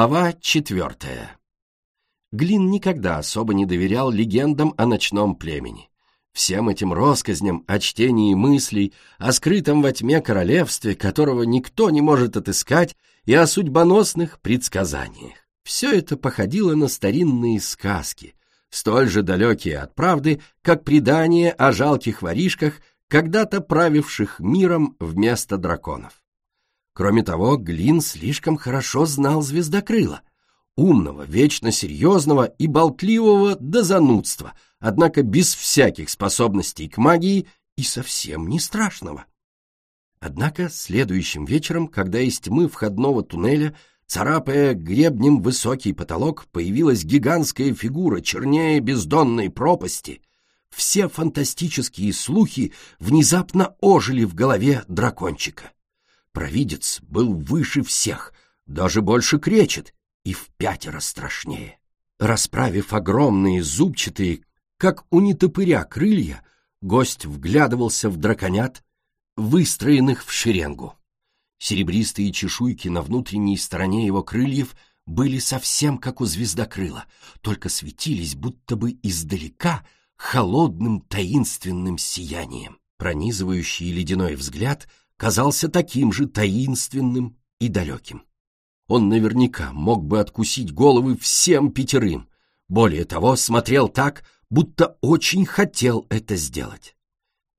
Глава четвертая. Глин никогда особо не доверял легендам о ночном племени. Всем этим россказням о чтении мыслей, о скрытом во тьме королевстве, которого никто не может отыскать, и о судьбоносных предсказаниях. Все это походило на старинные сказки, столь же далекие от правды, как предание о жалких воришках, когда-то правивших миром вместо драконов. Кроме того, Глин слишком хорошо знал Звездокрыла, умного, вечно серьезного и болтливого до занудства, однако без всяких способностей к магии и совсем не страшного. Однако следующим вечером, когда из тьмы входного туннеля, царапая гребнем высокий потолок, появилась гигантская фигура чернее бездонной пропасти, все фантастические слухи внезапно ожили в голове дракончика. Провидец был выше всех, даже больше кречет, и в пятеро страшнее. Расправив огромные зубчатые, как у нетопыря крылья, гость вглядывался в драконят, выстроенных в шеренгу. Серебристые чешуйки на внутренней стороне его крыльев были совсем как у звездокрыла, только светились будто бы издалека холодным таинственным сиянием. Пронизывающий ледяной взгляд казался таким же таинственным и далеким. Он наверняка мог бы откусить головы всем пятерым, более того, смотрел так, будто очень хотел это сделать.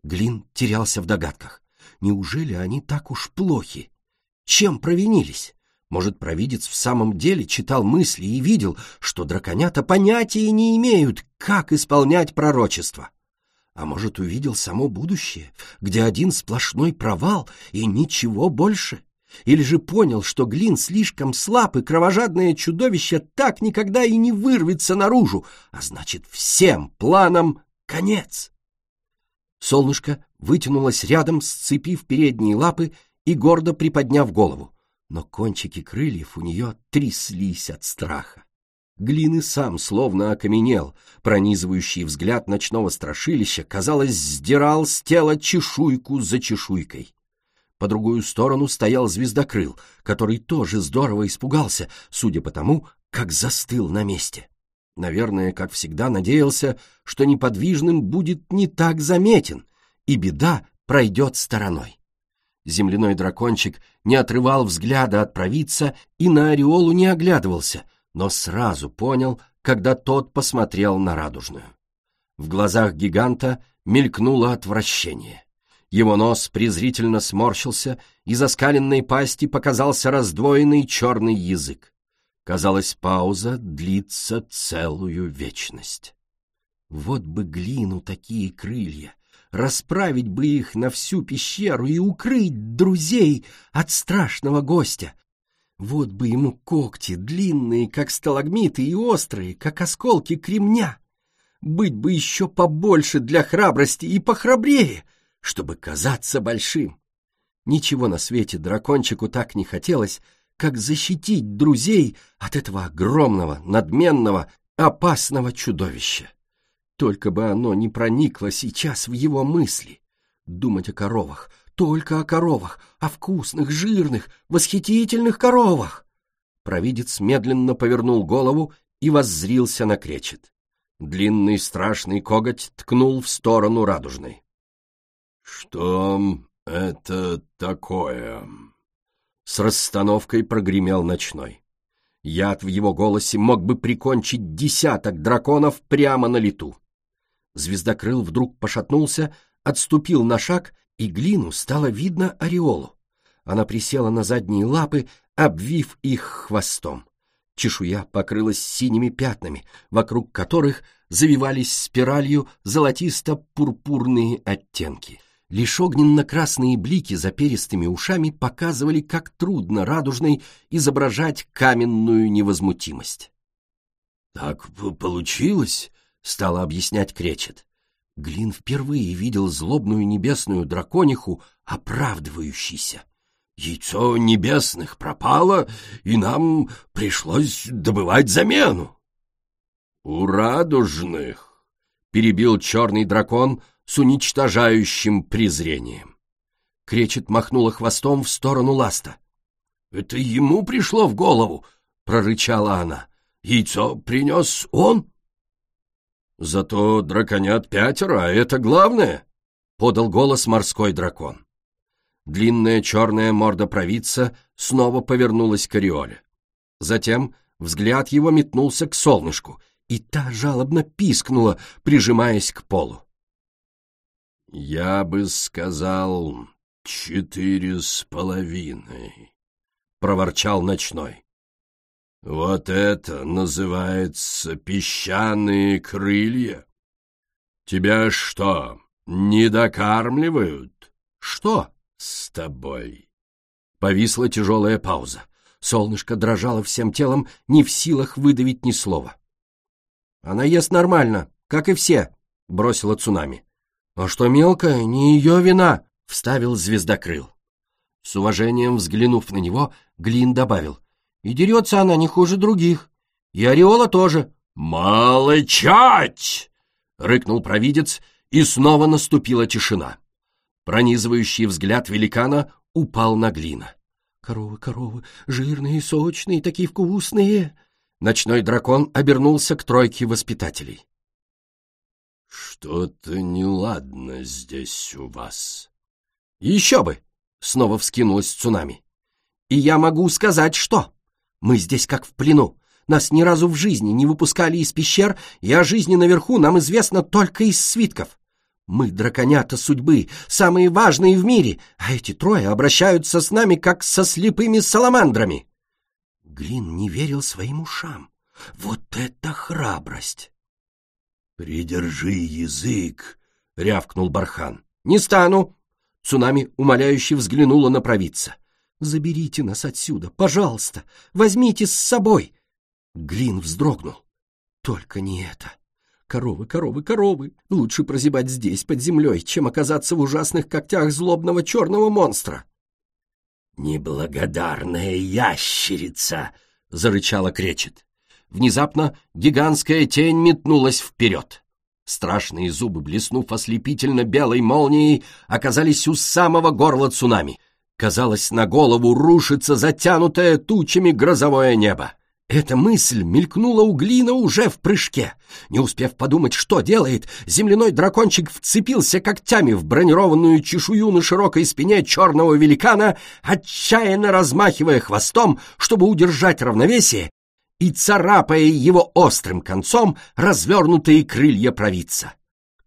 Глин терялся в догадках. Неужели они так уж плохи? Чем провинились? Может, провидец в самом деле читал мысли и видел, что драконята понятия не имеют, как исполнять пророчество? А может, увидел само будущее, где один сплошной провал и ничего больше? Или же понял, что Глин слишком слаб, и кровожадное чудовище так никогда и не вырвется наружу, а значит, всем планам конец? Солнышко вытянулось рядом, сцепив передние лапы и гордо приподняв голову, но кончики крыльев у нее тряслись от страха. Глины сам словно окаменел, пронизывающий взгляд ночного страшилища, казалось, сдирал с тела чешуйку за чешуйкой. По другую сторону стоял звездокрыл, который тоже здорово испугался, судя по тому, как застыл на месте. Наверное, как всегда, надеялся, что неподвижным будет не так заметен, и беда пройдет стороной. Земляной дракончик не отрывал взгляда от провидца и на ореолу не оглядывался — но сразу понял, когда тот посмотрел на радужную. В глазах гиганта мелькнуло отвращение. Его нос презрительно сморщился, из оскаленной пасти показался раздвоенный черный язык. Казалось, пауза длится целую вечность. Вот бы глину такие крылья, расправить бы их на всю пещеру и укрыть друзей от страшного гостя, вот бы ему когти, длинные, как сталагмиты, и острые, как осколки кремня. Быть бы еще побольше для храбрости и похрабрее, чтобы казаться большим. Ничего на свете дракончику так не хотелось, как защитить друзей от этого огромного, надменного, опасного чудовища. Только бы оно не проникло сейчас в его мысли. Думать о коровах, только о коровах, о вкусных, жирных, восхитительных коровах. Провидец медленно повернул голову и воззрился на кречет. Длинный страшный коготь ткнул в сторону радужной. — Что это такое? С расстановкой прогремел ночной. Яд в его голосе мог бы прикончить десяток драконов прямо на лету. Звездокрыл вдруг пошатнулся, отступил на шаг и глину стало видно ореолу. Она присела на задние лапы, обвив их хвостом. Чешуя покрылась синими пятнами, вокруг которых завивались спиралью золотисто-пурпурные оттенки. Лишь огненно-красные блики за перистыми ушами показывали, как трудно радужной изображать каменную невозмутимость. — Так получилось, — стала объяснять Кречет. Глин впервые видел злобную небесную дракониху, оправдывающейся. Яйцо небесных пропало, и нам пришлось добывать замену. — У радужных, — перебил черный дракон с уничтожающим презрением. Кречет махнула хвостом в сторону ласта. — Это ему пришло в голову, — прорычала она. «Яйцо принес он?» «Зато драконят пятеро, а это главное!» — подал голос морской дракон. Длинная черная морда провидца снова повернулась к Ореоле. Затем взгляд его метнулся к солнышку, и та жалобно пискнула, прижимаясь к полу. «Я бы сказал, четыре с половиной», — проворчал ночной. «Вот это называется песчаные крылья? Тебя что, не докармливают? Что с тобой?» Повисла тяжелая пауза. Солнышко дрожало всем телом, не в силах выдавить ни слова. «Она ест нормально, как и все», — бросила цунами. «А что мелкая, не ее вина», — вставил звездокрыл. С уважением взглянув на него, Глин добавил. И дерется она не хуже других. И Ореола тоже. «Молчать!» — рыкнул провидец, и снова наступила тишина. Пронизывающий взгляд великана упал на глина. «Коровы, коровы, жирные, сочные, такие вкусные!» Ночной дракон обернулся к тройке воспитателей. «Что-то неладно здесь у вас». «Еще бы!» — снова вскинулась цунами. «И я могу сказать, что...» Мы здесь как в плену. Нас ни разу в жизни не выпускали из пещер, и о жизни наверху нам известно только из свитков. Мы драконята судьбы, самые важные в мире, а эти трое обращаются с нами, как со слепыми саламандрами. Глин не верил своим ушам. Вот это храбрость! «Придержи язык!» — рявкнул Бархан. «Не стану!» Цунами умоляюще взглянула на провидца. Заберите нас отсюда, пожалуйста, возьмите с собой. Глин вздрогнул. Только не это. Коровы, коровы, коровы. Лучше прозябать здесь, под землей, чем оказаться в ужасных когтях злобного черного монстра. «Неблагодарная ящерица!» — зарычала кречет. Внезапно гигантская тень метнулась вперед. Страшные зубы, блеснув ослепительно белой молнией, оказались у самого горла цунами — Казалось, на голову рушится затянутое тучами грозовое небо. Эта мысль мелькнула у Глина уже в прыжке. Не успев подумать, что делает, земляной дракончик вцепился когтями в бронированную чешую на широкой спине черного великана, отчаянно размахивая хвостом, чтобы удержать равновесие, и царапая его острым концом развернутые крылья провидца.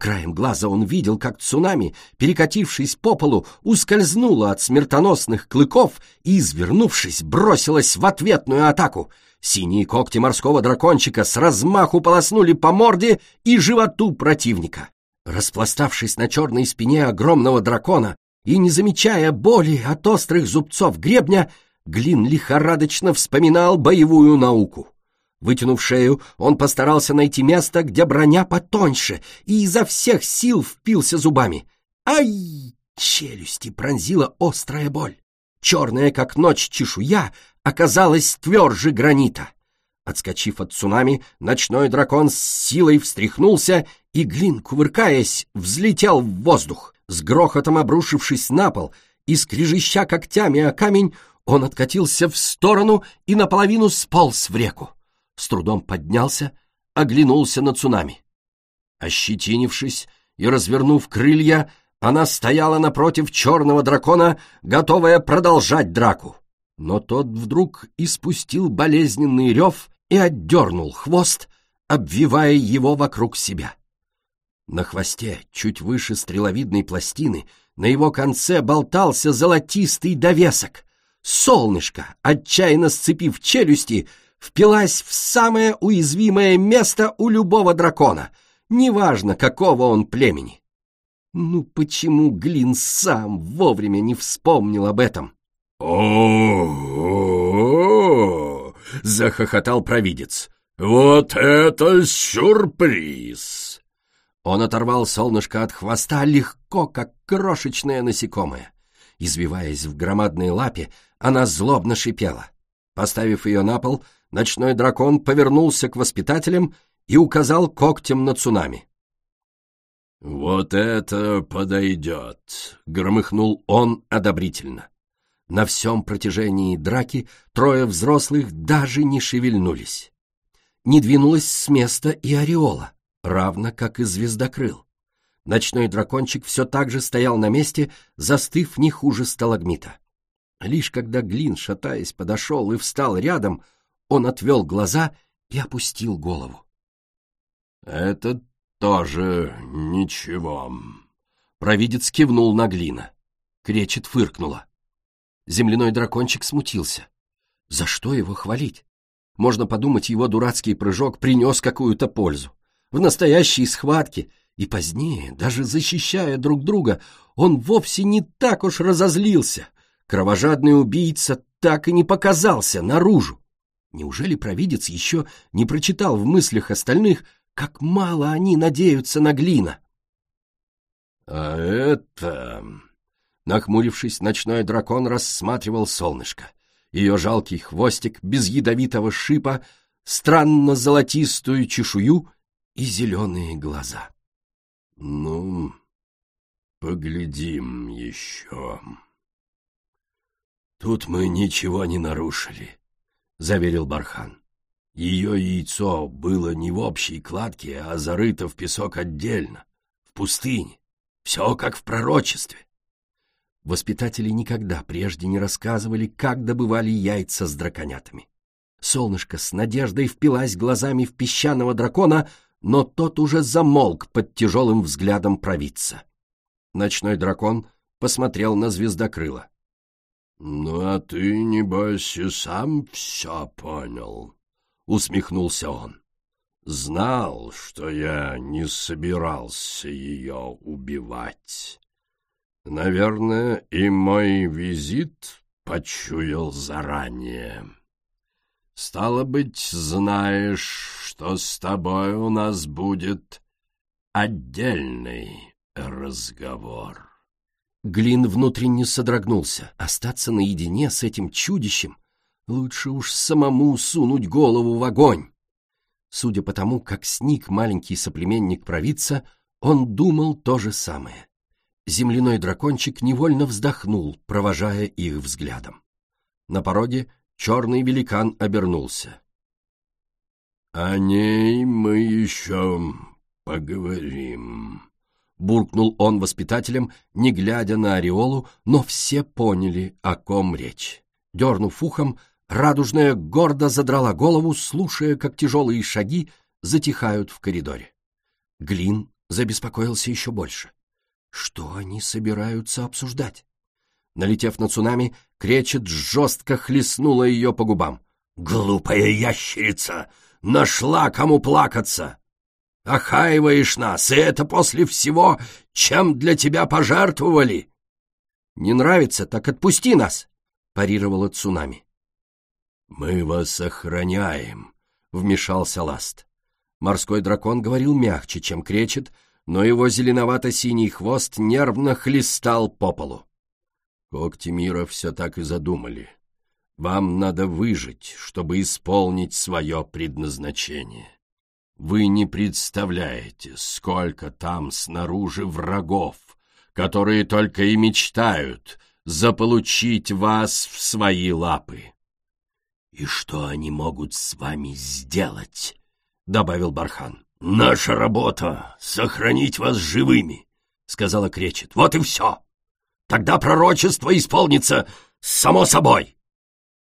Краем глаза он видел, как цунами, перекатившись по полу, ускользнула от смертоносных клыков и, извернувшись, бросилась в ответную атаку. Синие когти морского дракончика с размаху полоснули по морде и животу противника. Распластавшись на черной спине огромного дракона и не замечая боли от острых зубцов гребня, Глин лихорадочно вспоминал боевую науку. Вытянув шею, он постарался найти место, где броня потоньше, и изо всех сил впился зубами. Ай! Челюсти пронзила острая боль. Черная, как ночь, чешуя оказалась тверже гранита. Отскочив от цунами, ночной дракон с силой встряхнулся, и Глин, кувыркаясь, взлетел в воздух. С грохотом обрушившись на пол и скрежеща когтями о камень, он откатился в сторону и наполовину сполз в реку с трудом поднялся, оглянулся на цунами. Ощетинившись и развернув крылья, она стояла напротив черного дракона, готовая продолжать драку. Но тот вдруг испустил болезненный рев и отдернул хвост, обвивая его вокруг себя. На хвосте, чуть выше стреловидной пластины, на его конце болтался золотистый довесок. Солнышко, отчаянно сцепив челюсти, впилась в самое уязвимое место у любого дракона, неважно, какого он племени. Ну почему Глин сам вовремя не вспомнил об этом? «О-о-о!» — захохотал провидец. «Вот это сюрприз!» Он оторвал солнышко от хвоста легко, как крошечное насекомое. Извиваясь в громадной лапе, она злобно шипела. Поставив ее на пол, ночной дракон повернулся к воспитателям и указал когтем на цунами. «Вот это подойдет!» — громыхнул он одобрительно. На всем протяжении драки трое взрослых даже не шевельнулись. Не двинулась с места и ореола, равно как и звездокрыл. Ночной дракончик все так же стоял на месте, застыв не хуже сталагмита. Лишь когда Глин, шатаясь, подошел и встал рядом, он отвел глаза и опустил голову. — Это тоже ничего. Провидец кивнул на Глина. Кречет фыркнула. Земляной дракончик смутился. За что его хвалить? Можно подумать, его дурацкий прыжок принес какую-то пользу. В настоящей схватке и позднее, даже защищая друг друга, он вовсе не так уж разозлился. Кровожадный убийца так и не показался наружу. Неужели провидец еще не прочитал в мыслях остальных, как мало они надеются на глина? — А это... Нахмурившись, ночной дракон рассматривал солнышко. Ее жалкий хвостик без ядовитого шипа, странно золотистую чешую и зеленые глаза. — Ну, поглядим еще. Тут мы ничего не нарушили, — заверил Бархан. Ее яйцо было не в общей кладке, а зарыто в песок отдельно, в пустыне. Все как в пророчестве. Воспитатели никогда прежде не рассказывали, как добывали яйца с драконятами. Солнышко с надеждой впилась глазами в песчаного дракона, но тот уже замолк под тяжелым взглядом провидца. Ночной дракон посмотрел на звездокрыла. — Ну, а ты, небось, и сам все понял, — усмехнулся он. — Знал, что я не собирался ее убивать. Наверное, и мой визит почуял заранее. Стало быть, знаешь, что с тобой у нас будет отдельный разговор. Глин внутренне содрогнулся. Остаться наедине с этим чудищем лучше уж самому сунуть голову в огонь. Судя по тому, как сник маленький соплеменник провидца, он думал то же самое. Земляной дракончик невольно вздохнул, провожая их взглядом. На пороге черный великан обернулся. — О ней мы еще поговорим, — буркнул он воспитателем, не глядя на ореолу, но все поняли, о ком речь. Дернув ухом, радужная гордо задрала голову, слушая, как тяжелые шаги затихают в коридоре. Глин забеспокоился еще больше. Что они собираются обсуждать? Налетев на цунами, кречет жестко хлестнула ее по губам. «Глупая ящерица! Нашла кому плакаться! Охаиваешь нас, и это после всего, чем для тебя пожертвовали!» «Не нравится, так отпусти нас!» — парировала цунами. «Мы вас охраняем», — вмешался Ласт. Морской дракон говорил мягче, чем кречет, но его зеленовато-синий хвост нервно хлестал по полу. Когти мира все так и задумали. Вам надо выжить, чтобы исполнить свое предназначение. Вы не представляете, сколько там снаружи врагов, которые только и мечтают заполучить вас в свои лапы. «И что они могут с вами сделать?» — добавил Бархан. «Наша работа — сохранить вас живыми», — сказала Кречет. «Вот и все. Тогда пророчество исполнится само собой».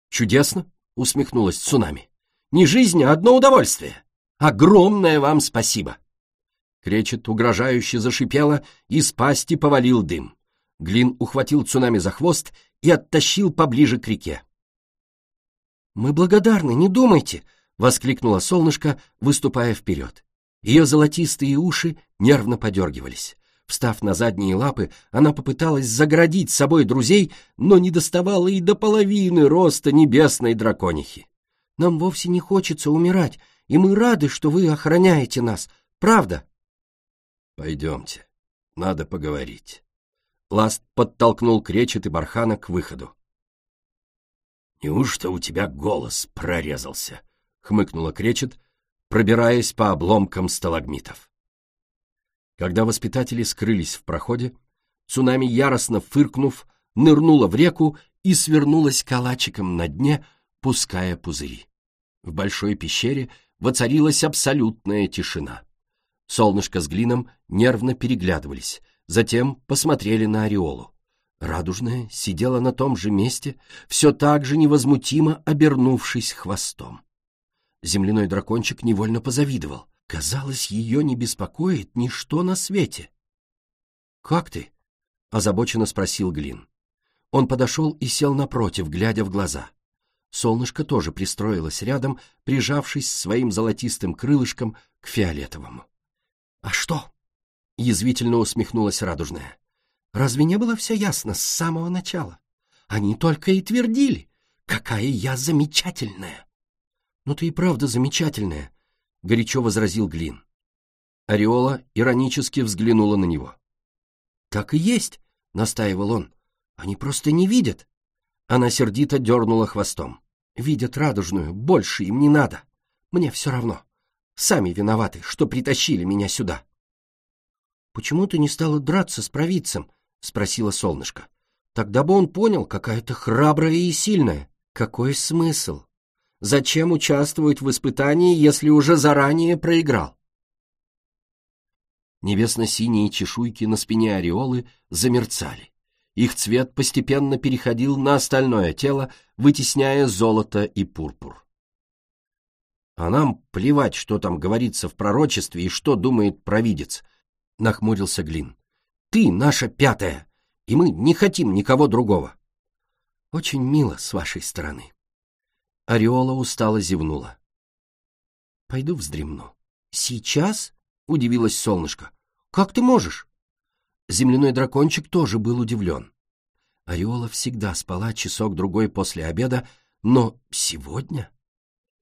«Чудесно», — усмехнулась Цунами. «Не жизнь, а одно удовольствие. Огромное вам спасибо». Кречет угрожающе зашипела, и с пасти повалил дым. Глин ухватил Цунами за хвост и оттащил поближе к реке. «Мы благодарны, не думайте!» — воскликнула солнышко, выступая вперед. Ее золотистые уши нервно подергивались. Встав на задние лапы, она попыталась заградить собой друзей, но не доставала и до половины роста небесной драконихи. «Нам вовсе не хочется умирать, и мы рады, что вы охраняете нас. Правда?» «Пойдемте, надо поговорить». Ласт подтолкнул кречет и бархана к выходу. «Неужто у тебя голос прорезался?» — хмыкнула кречет, пробираясь по обломкам сталагмитов. Когда воспитатели скрылись в проходе, цунами, яростно фыркнув, нырнула в реку и свернулась калачиком на дне, пуская пузыри. В большой пещере воцарилась абсолютная тишина. Солнышко с глином нервно переглядывались, затем посмотрели на ореолу. Радужная сидела на том же месте, все так же невозмутимо обернувшись хвостом. Земляной дракончик невольно позавидовал. Казалось, ее не беспокоит ничто на свете. «Как ты?» — озабоченно спросил Глин. Он подошел и сел напротив, глядя в глаза. Солнышко тоже пристроилось рядом, прижавшись своим золотистым крылышком к фиолетовому. «А что?» — язвительно усмехнулась радужная. «Разве не было все ясно с самого начала? Они только и твердили, какая я замечательная!» «Ну ты и правда замечательная!» — горячо возразил Глин. Ореола иронически взглянула на него. «Так и есть!» — настаивал он. Они просто не видят. Она сердито дернула хвостом. Видят радужную, больше им не надо. Мне все равно. Сами виноваты, что притащили меня сюда. «Почему ты не стала драться с провидцем?» — спросила солнышко. «Тогда бы он понял, какая ты храбрая и сильная. Какой смысл? Зачем участвовать в испытании, если уже заранее проиграл?» Небесно-синие чешуйки на спине ореолы замерцали. Их цвет постепенно переходил на остальное тело, вытесняя золото и пурпур. «А нам плевать, что там говорится в пророчестве и что думает провидец», — нахмурился Глин. «Ты наша пятая, и мы не хотим никого другого». «Очень мило с вашей стороны». Ореола устало зевнула. «Пойду вздремну». «Сейчас?» — удивилась солнышко. «Как ты можешь?» Земляной дракончик тоже был удивлен. Ореола всегда спала часок-другой после обеда, но сегодня...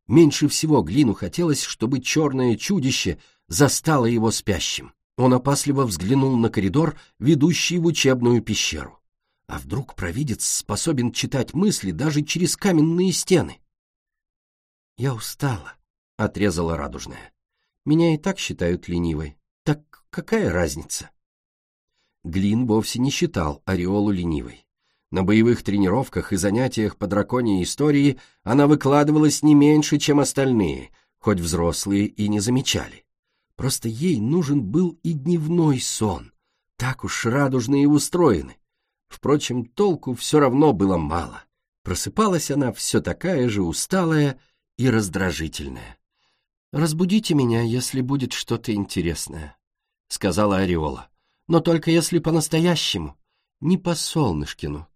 Меньше всего Глину хотелось, чтобы черное чудище застало его спящим. Он опасливо взглянул на коридор, ведущий в учебную пещеру. А вдруг провидец способен читать мысли даже через каменные стены? «Я устала», — отрезала радужная. «Меня и так считают ленивой. Так какая разница?» Глин вовсе не считал Ореолу ленивой. На боевых тренировках и занятиях по драконьей истории она выкладывалась не меньше, чем остальные, хоть взрослые и не замечали. Просто ей нужен был и дневной сон. Так уж радужные устроены. Впрочем, толку все равно было мало. Просыпалась она все такая же усталая и раздражительная. «Разбудите меня, если будет что-то интересное», — сказала Ореола но только если по-настоящему, не по солнышкину.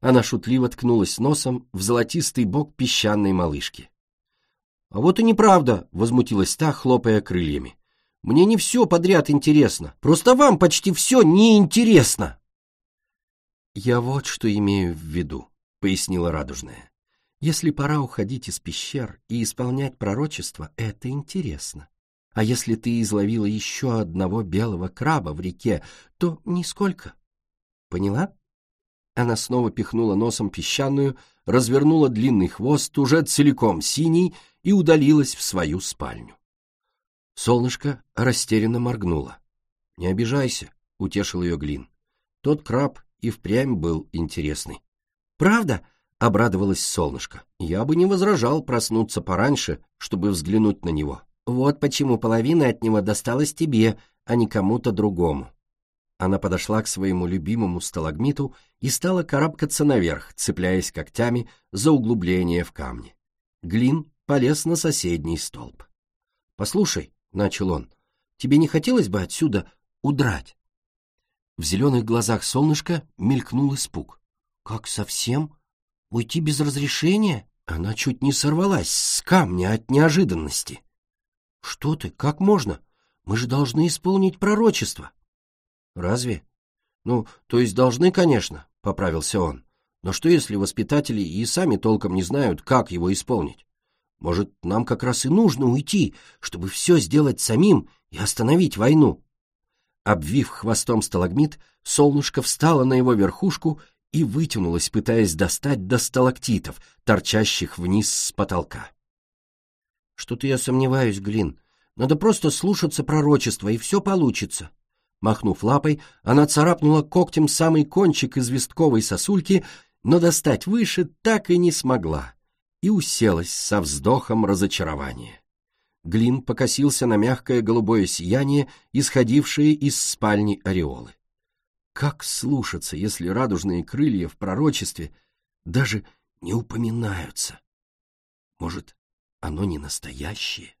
Она шутливо ткнулась носом в золотистый бок песчаной малышки. — А вот и неправда, — возмутилась та, хлопая крыльями. — Мне не все подряд интересно, просто вам почти все неинтересно. — Я вот что имею в виду, — пояснила радужная. Если пора уходить из пещер и исполнять пророчество, это интересно. А если ты изловила еще одного белого краба в реке, то нисколько. Поняла? Она снова пихнула носом песчаную, развернула длинный хвост, уже целиком синий, и удалилась в свою спальню. Солнышко растерянно моргнуло. «Не обижайся», — утешил ее Глин. Тот краб и впрямь был интересный. «Правда?» — обрадовалось солнышко. «Я бы не возражал проснуться пораньше, чтобы взглянуть на него». Вот почему половина от него досталась тебе, а не кому-то другому. Она подошла к своему любимому сталагмиту и стала карабкаться наверх, цепляясь когтями за углубление в камне. Глин полез на соседний столб. «Послушай», — начал он, — «тебе не хотелось бы отсюда удрать?» В зеленых глазах солнышка мелькнул испуг. «Как совсем? Уйти без разрешения?» Она чуть не сорвалась с камня от неожиданности. «Что ты? Как можно? Мы же должны исполнить пророчество». «Разве?» «Ну, то есть должны, конечно», — поправился он. «Но что, если воспитатели и сами толком не знают, как его исполнить? Может, нам как раз и нужно уйти, чтобы все сделать самим и остановить войну?» Обвив хвостом сталагмит, солнышко встало на его верхушку и вытянулось, пытаясь достать до сталактитов, торчащих вниз с потолка. Что-то я сомневаюсь, Глин. Надо просто слушаться пророчества, и все получится. Махнув лапой, она царапнула когтем самый кончик известковой сосульки но достать выше так и не смогла и уселась со вздохом разочарования. Глин покосился на мягкое голубое сияние, исходившее из спальни ореолы. Как слушаться, если радужные крылья в пророчестве даже не упоминаются? Может, оно не настоящее?